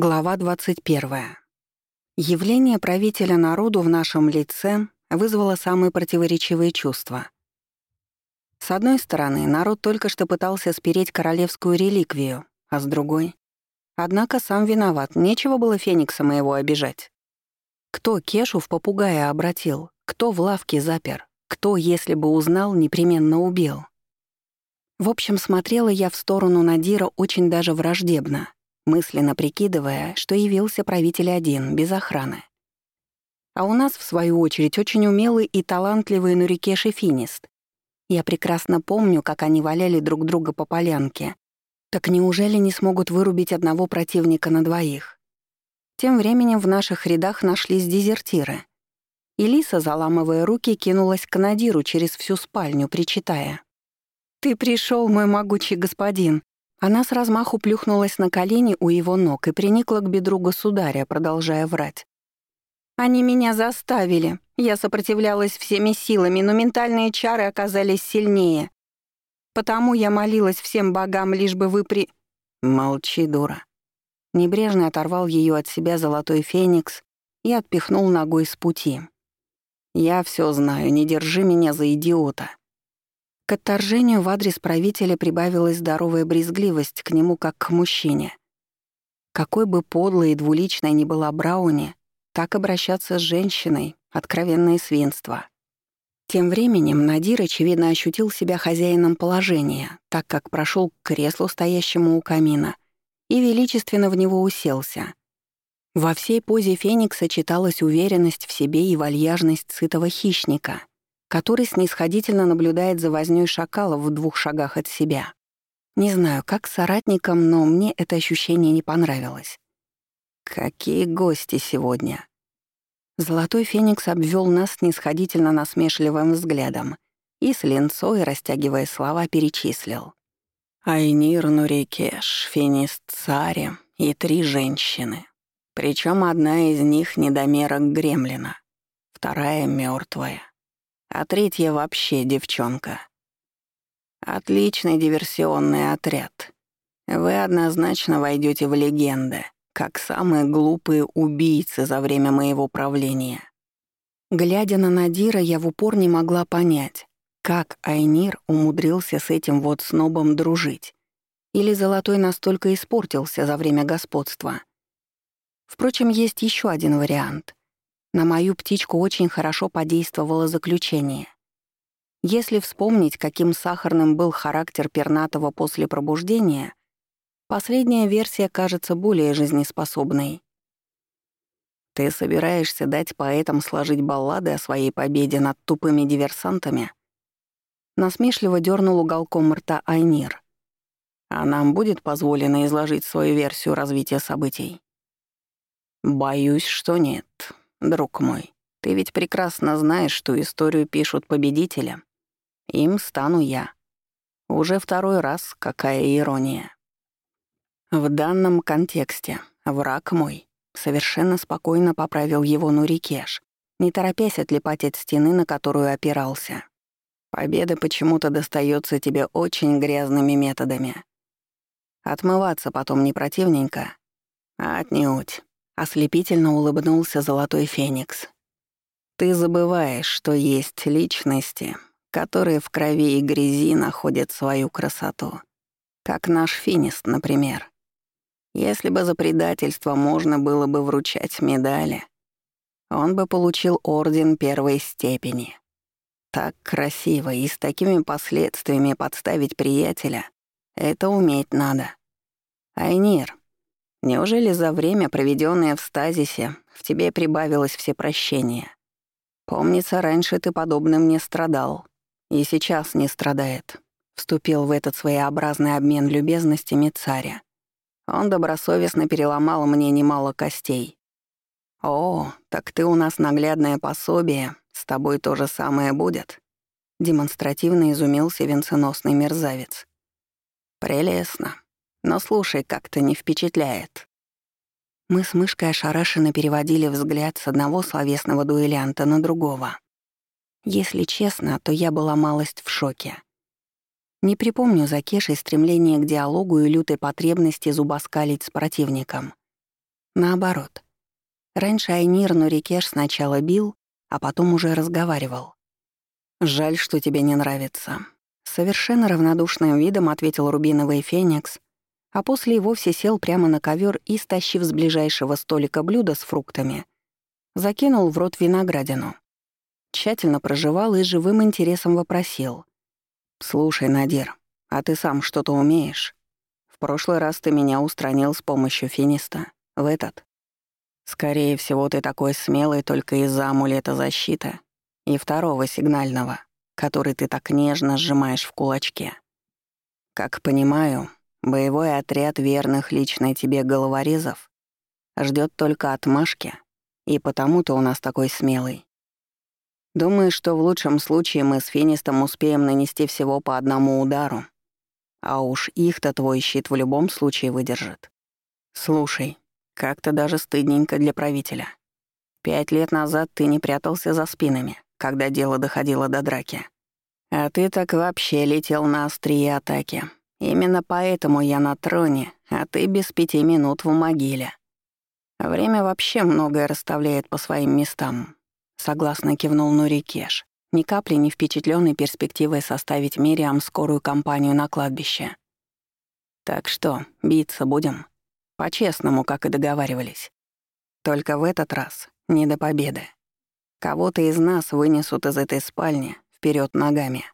Глава 21. Явление правителя народу в нашем лице вызвало самые противоречивые чувства. С одной стороны, народ только что пытался спереть королевскую реликвию, а с другой... Однако сам виноват, нечего было Феникса моего обижать. Кто Кешу в попугая обратил? Кто в лавке запер? Кто, если бы узнал, непременно убил? В общем, смотрела я в сторону Надира очень даже враждебно — мысленно прикидывая, что явился правитель один, без охраны. А у нас, в свою очередь, очень умелый и талантливый Нурикеш и Финист. Я прекрасно помню, как они валяли друг друга по полянке. Так неужели не смогут вырубить одного противника на двоих? Тем временем в наших рядах нашлись дезертиры. И заламывая руки, кинулась к Надиру через всю спальню, причитая. «Ты пришел, мой могучий господин. Она с размаху плюхнулась на колени у его ног и приникла к бедру государя, продолжая врать. «Они меня заставили. Я сопротивлялась всеми силами, но ментальные чары оказались сильнее. Потому я молилась всем богам, лишь бы вы при...» «Молчи, дура». Небрежно оторвал ее от себя золотой феникс и отпихнул ногой с пути. «Я все знаю, не держи меня за идиота. К отторжению в адрес правителя прибавилась здоровая брезгливость к нему как к мужчине. Какой бы подлой и двуличной ни была Брауни, так обращаться с женщиной — откровенное свинство. Тем временем Надир, очевидно, ощутил себя хозяином положения, так как прошел к креслу, стоящему у камина, и величественно в него уселся. Во всей позе Феникса читалась уверенность в себе и вальяжность сытого хищника — который снисходительно наблюдает за вознёй шакала в двух шагах от себя. Не знаю, как соратникам, но мне это ощущение не понравилось. Какие гости сегодня. Золотой феникс обвел нас снисходительно насмешливым взглядом и с линцой, растягивая слова, перечислил. Айнир Нурикеш, Финист Царе и три женщины. Причем одна из них — недомерок Гремлина, вторая — мертвая а третья вообще девчонка. Отличный диверсионный отряд. Вы однозначно войдете в легенды, как самые глупые убийцы за время моего правления. Глядя на Надира, я в упор не могла понять, как Айнир умудрился с этим вот снобом дружить. Или Золотой настолько испортился за время господства. Впрочем, есть еще один вариант. На мою птичку очень хорошо подействовало заключение. Если вспомнить, каким сахарным был характер пернатого после пробуждения, последняя версия кажется более жизнеспособной. Ты собираешься дать поэтам сложить баллады о своей победе над тупыми диверсантами? Насмешливо дернул уголком рта Айнир. А нам будет позволено изложить свою версию развития событий? Боюсь, что нет. Друг мой, ты ведь прекрасно знаешь, что историю пишут победители. Им стану я. Уже второй раз, какая ирония. В данном контексте враг мой совершенно спокойно поправил его Нурикеш, не торопясь отлипать от стены, на которую опирался. Победа почему-то достается тебе очень грязными методами. Отмываться потом не противненько, а отнюдь. Ослепительно улыбнулся Золотой Феникс. «Ты забываешь, что есть личности, которые в крови и грязи находят свою красоту. Как наш Финист, например. Если бы за предательство можно было бы вручать медали, он бы получил орден первой степени. Так красиво и с такими последствиями подставить приятеля — это уметь надо. Айнир, Неужели за время, проведенное в стазисе, в тебе прибавилось всепрощение? Помнится, раньше ты подобным не страдал. И сейчас не страдает. Вступил в этот своеобразный обмен любезностями царя. Он добросовестно переломал мне немало костей. «О, так ты у нас наглядное пособие, с тобой то же самое будет?» Демонстративно изумился венценосный мерзавец. «Прелестно. Но слушай, как-то не впечатляет. Мы с мышкой ошарашенно переводили взгляд с одного словесного дуэлянта на другого. Если честно, то я была малость в шоке. Не припомню за Кешей стремление к диалогу и лютой потребности зубоскалить с противником. Наоборот. Раньше Айнир Нурикеш сначала бил, а потом уже разговаривал. «Жаль, что тебе не нравится». Совершенно равнодушным видом ответил рубиновый феникс, а после и вовсе сел прямо на ковер и, стащив с ближайшего столика блюдо с фруктами, закинул в рот виноградину. Тщательно прожевал и живым интересом вопросил. «Слушай, Надир, а ты сам что-то умеешь? В прошлый раз ты меня устранил с помощью финиста. В этот. Скорее всего, ты такой смелый только из-за амулета защиты и второго сигнального, который ты так нежно сжимаешь в кулачке. Как понимаю, боевой отряд верных личной тебе головорезов ждет только отмашки, и потому ты у нас такой смелый. Думаю, что в лучшем случае мы с Финистом успеем нанести всего по одному удару, а уж их-то твой щит в любом случае выдержит. Слушай, как-то даже стыдненько для правителя. Пять лет назад ты не прятался за спинами, когда дело доходило до драки. А ты так вообще летел на острие атаки. Именно поэтому я на троне, а ты без пяти минут в могиле. Время вообще многое расставляет по своим местам. Согласно кивнул Нурикеш, ни капли не впечатленный перспективой составить Мириам скорую компанию на кладбище. Так что, биться будем? По-честному, как и договаривались. Только в этот раз не до победы. Кого-то из нас вынесут из этой спальни вперед ногами.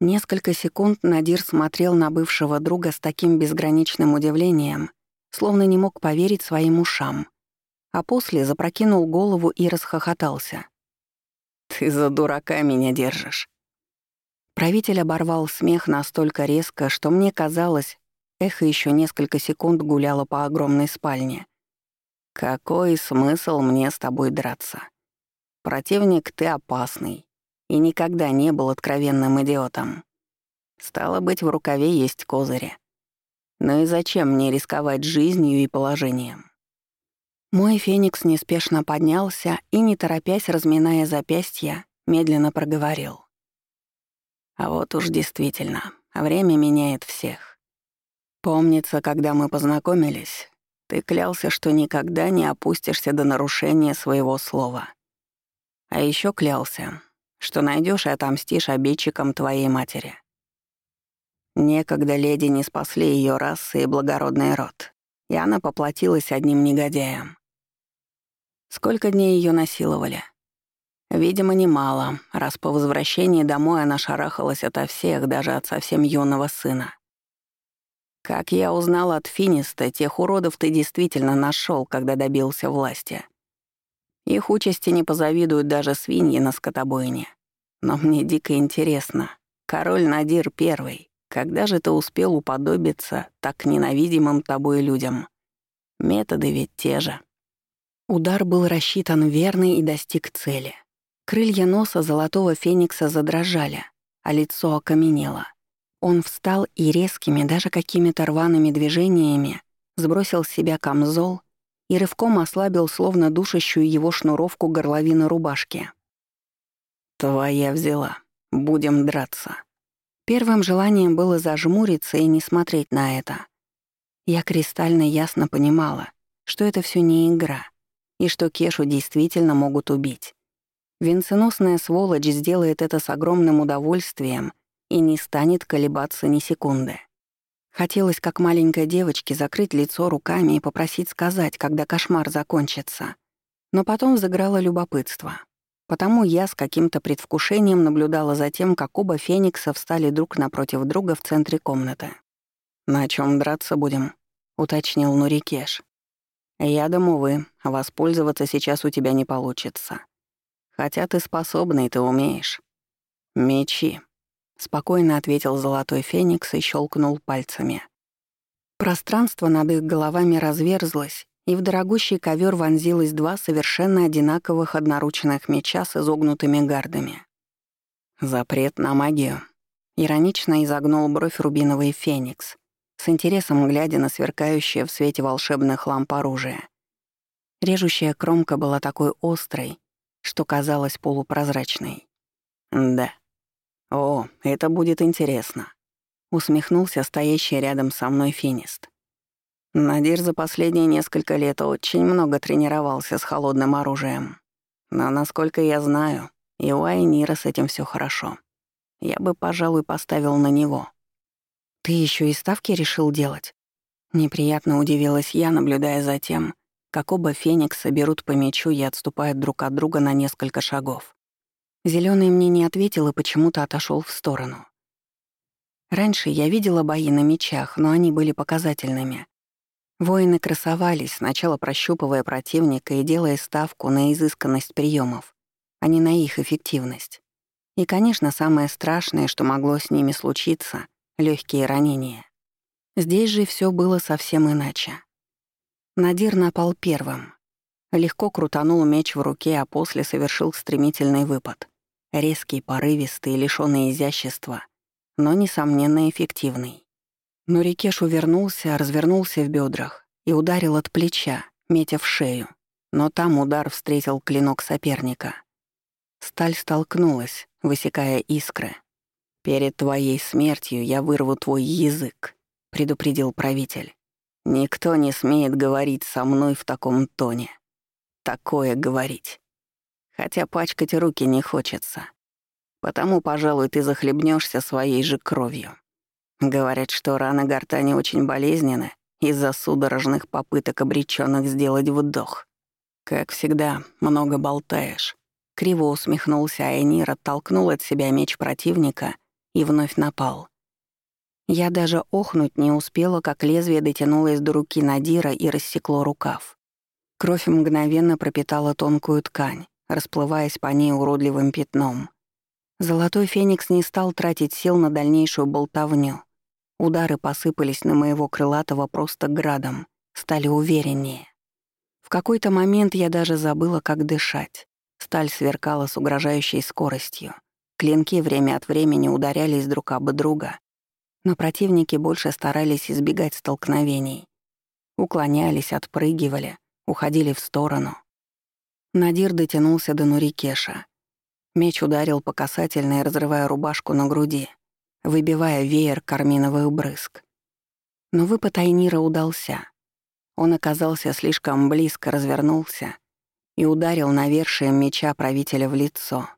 Несколько секунд Надир смотрел на бывшего друга с таким безграничным удивлением, словно не мог поверить своим ушам, а после запрокинул голову и расхохотался. «Ты за дурака меня держишь». Правитель оборвал смех настолько резко, что мне казалось, эхо еще несколько секунд гуляло по огромной спальне. «Какой смысл мне с тобой драться?» Противник ты опасный и никогда не был откровенным идиотом. Стало быть, в рукаве есть козыри. Но и зачем мне рисковать жизнью и положением? Мой феникс неспешно поднялся и, не торопясь, разминая запястья, медленно проговорил. А вот уж действительно, время меняет всех. Помнится, когда мы познакомились, ты клялся, что никогда не опустишься до нарушения своего слова. А еще клялся, что найдешь и отомстишь обидчикам твоей матери. Некогда леди не спасли ее расы и благородный род, и она поплатилась одним негодяем. Сколько дней ее насиловали? Видимо, немало, раз по возвращении домой она шарахалась ото всех, даже от совсем юного сына. Как я узнал от Финиста, тех уродов ты действительно нашел, когда добился власти. Их участи не позавидуют даже свиньи на скотобойне. Но мне дико интересно, король Надир Первый, когда же ты успел уподобиться так ненавидимым тобой людям? Методы ведь те же. Удар был рассчитан верный и достиг цели. Крылья носа золотого феникса задрожали, а лицо окаменело. Он встал и резкими, даже какими-то рваными движениями сбросил с себя камзол и рывком ослабил словно душащую его шнуровку горловины рубашки. «Твоя взяла. Будем драться». Первым желанием было зажмуриться и не смотреть на это. Я кристально ясно понимала, что это все не игра, и что Кешу действительно могут убить. Венценосная сволочь сделает это с огромным удовольствием и не станет колебаться ни секунды. Хотелось, как маленькой девочке, закрыть лицо руками и попросить сказать, когда кошмар закончится. Но потом взыграло любопытство. Потому я с каким-то предвкушением наблюдала за тем, как оба феникса встали друг напротив друга в центре комнаты. «На чем драться будем?» — уточнил Нурикеш. «Ядом, увы, воспользоваться сейчас у тебя не получится. Хотя ты способный, ты умеешь. Мечи», Спокойно ответил золотой феникс и щелкнул пальцами. Пространство над их головами разверзлось, и в дорогущий ковер вонзилось два совершенно одинаковых одноручных меча с изогнутыми гардами. «Запрет на магию», — иронично изогнул бровь рубиновый феникс, с интересом глядя на сверкающее в свете волшебных ламп оружие. Режущая кромка была такой острой, что казалась полупрозрачной. «Да», «О, это будет интересно», — усмехнулся стоящий рядом со мной финист. Надир за последние несколько лет очень много тренировался с холодным оружием. Но, насколько я знаю, и у Айнира с этим все хорошо. Я бы, пожалуй, поставил на него. Ты еще и ставки решил делать? Неприятно удивилась я, наблюдая за тем, как оба феникса берут по мячу и отступают друг от друга на несколько шагов. Зелёный мне не ответил и почему-то отошел в сторону. Раньше я видела бои на мечах, но они были показательными. Воины красовались, сначала прощупывая противника и делая ставку на изысканность приемов, а не на их эффективность. И, конечно, самое страшное, что могло с ними случиться — легкие ранения. Здесь же все было совсем иначе. Надир напал первым. Легко крутанул меч в руке, а после совершил стремительный выпад. Резкий, порывистый, лишённый изящества, но, несомненно, эффективный. Но Рикеш увернулся, развернулся в бедрах и ударил от плеча, метя в шею. Но там удар встретил клинок соперника. Сталь столкнулась, высекая искры. «Перед твоей смертью я вырву твой язык», — предупредил правитель. «Никто не смеет говорить со мной в таком тоне. Такое говорить. Хотя пачкать руки не хочется. Потому, пожалуй, ты захлебнешься своей же кровью». Говорят, что раны гортани очень болезненны из-за судорожных попыток обречённых сделать вдох. Как всегда, много болтаешь. Криво усмехнулся Айнир, оттолкнул от себя меч противника и вновь напал. Я даже охнуть не успела, как лезвие дотянулось до руки Надира и рассекло рукав. Кровь мгновенно пропитала тонкую ткань, расплываясь по ней уродливым пятном. Золотой феникс не стал тратить сил на дальнейшую болтовню. Удары посыпались на моего крылатого просто градом, стали увереннее. В какой-то момент я даже забыла, как дышать. Сталь сверкала с угрожающей скоростью. Клинки время от времени ударялись друг об друга, но противники больше старались избегать столкновений. Уклонялись, отпрыгивали, уходили в сторону. Надир дотянулся до Нурикеша. Меч ударил по касательной, разрывая рубашку на груди выбивая веер карминовых брызг. Но выпад Айнира удался. Он оказался слишком близко, развернулся и ударил навершием меча правителя в лицо.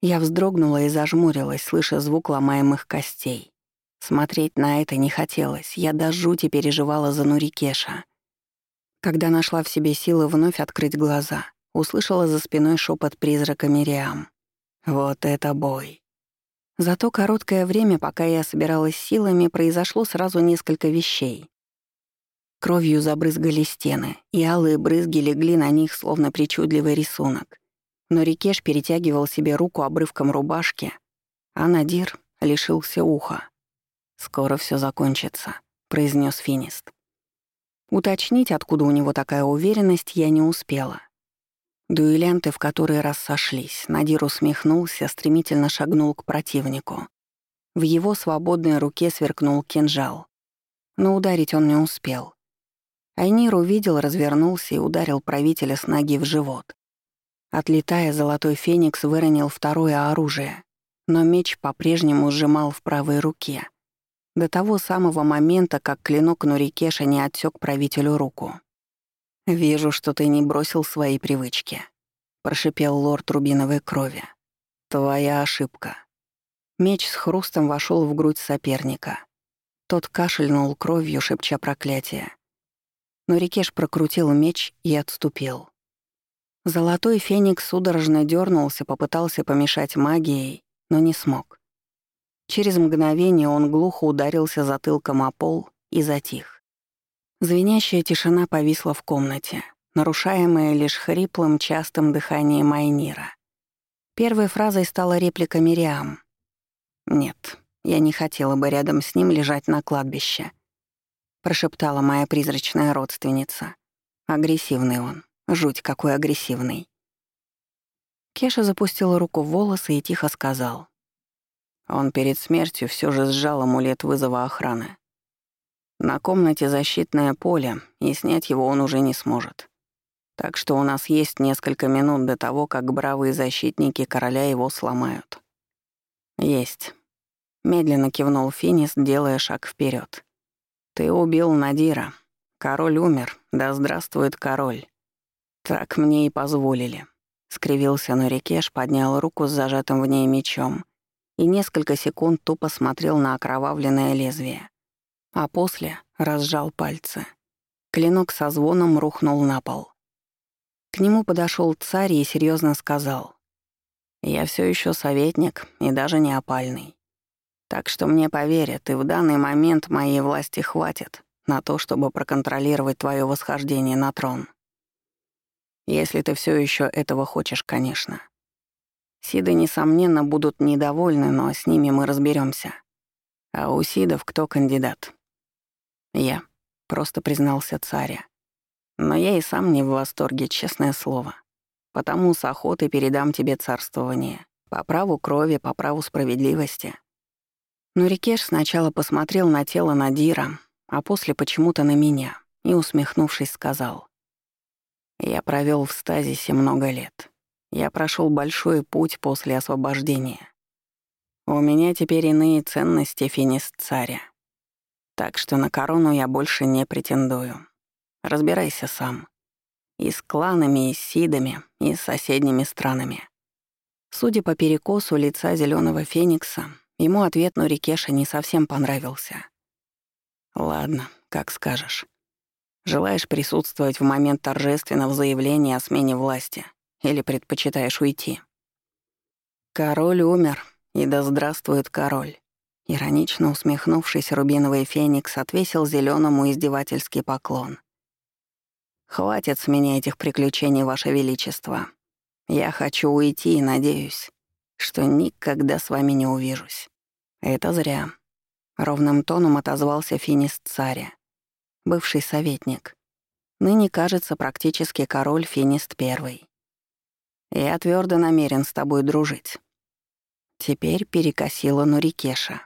Я вздрогнула и зажмурилась, слыша звук ломаемых костей. Смотреть на это не хотелось, я до жути переживала за Нурикеша. Когда нашла в себе силы вновь открыть глаза, услышала за спиной шепот призрака Мириам. «Вот это бой!» За то короткое время, пока я собиралась силами, произошло сразу несколько вещей. Кровью забрызгали стены, и алые брызги легли на них, словно причудливый рисунок. Но Рикеш перетягивал себе руку обрывком рубашки, а Надир лишился уха. «Скоро все закончится», — произнес Финист. Уточнить, откуда у него такая уверенность, я не успела. Дуэлянты в который раз сошлись. Надир усмехнулся, стремительно шагнул к противнику. В его свободной руке сверкнул кинжал. Но ударить он не успел. Айнир увидел, развернулся и ударил правителя с ноги в живот. Отлетая, золотой феникс выронил второе оружие, но меч по-прежнему сжимал в правой руке. До того самого момента, как клинок Нурикеша не отсек правителю руку. «Вижу, что ты не бросил свои привычки», — прошипел лорд рубиновой крови. «Твоя ошибка». Меч с хрустом вошел в грудь соперника. Тот кашельнул кровью, шепча проклятие. Но Рикеш прокрутил меч и отступил. Золотой феникс судорожно дернулся, попытался помешать магией, но не смог. Через мгновение он глухо ударился затылком о пол и затих. Звенящая тишина повисла в комнате, нарушаемая лишь хриплым, частым дыханием Айнира. Первой фразой стала реплика Мириам. «Нет, я не хотела бы рядом с ним лежать на кладбище», — прошептала моя призрачная родственница. «Агрессивный он, жуть какой агрессивный». Кеша запустила руку в волосы и тихо сказал. Он перед смертью все же сжал амулет вызова охраны. На комнате защитное поле, и снять его он уже не сможет. Так что у нас есть несколько минут до того, как бравые защитники короля его сломают. Есть. Медленно кивнул Финис, делая шаг вперед. Ты убил Надира, Король умер, да здравствует король. Так мне и позволили. Скривился Нурикеш, поднял руку с зажатым в ней мечом и несколько секунд тупо смотрел на окровавленное лезвие. А после разжал пальцы. Клинок со звоном рухнул на пол. К нему подошел царь и серьезно сказал. «Я все еще советник и даже не опальный. Так что мне поверят, и в данный момент моей власти хватит на то, чтобы проконтролировать твое восхождение на трон. Если ты все еще этого хочешь, конечно. Сиды, несомненно, будут недовольны, но с ними мы разберемся. А у Сидов кто кандидат? Я, просто признался царя. Но я и сам не в восторге, честное слово. Потому с охотой передам тебе царствование. По праву крови, по праву справедливости. Но Рикеш сначала посмотрел на тело Надира, а после почему-то на меня и, усмехнувшись, сказал. «Я провел в стазисе много лет. Я прошел большой путь после освобождения. У меня теперь иные ценности финист царя. Так что на корону я больше не претендую. Разбирайся сам. И с кланами, и с сидами, и с соседними странами». Судя по перекосу лица зеленого феникса, ему ответ Нурикеша не совсем понравился. «Ладно, как скажешь. Желаешь присутствовать в момент торжественного заявления о смене власти или предпочитаешь уйти?» «Король умер, и да здравствует король!» Иронично усмехнувшись, рубиновый феникс отвесил зеленому издевательский поклон. «Хватит с меня этих приключений, Ваше Величество. Я хочу уйти и надеюсь, что никогда с вами не увижусь. Это зря. Ровным тоном отозвался финист царя, бывший советник. Ныне, кажется, практически король Финист Первый. Я твердо намерен с тобой дружить. Теперь перекосила Нурикеша.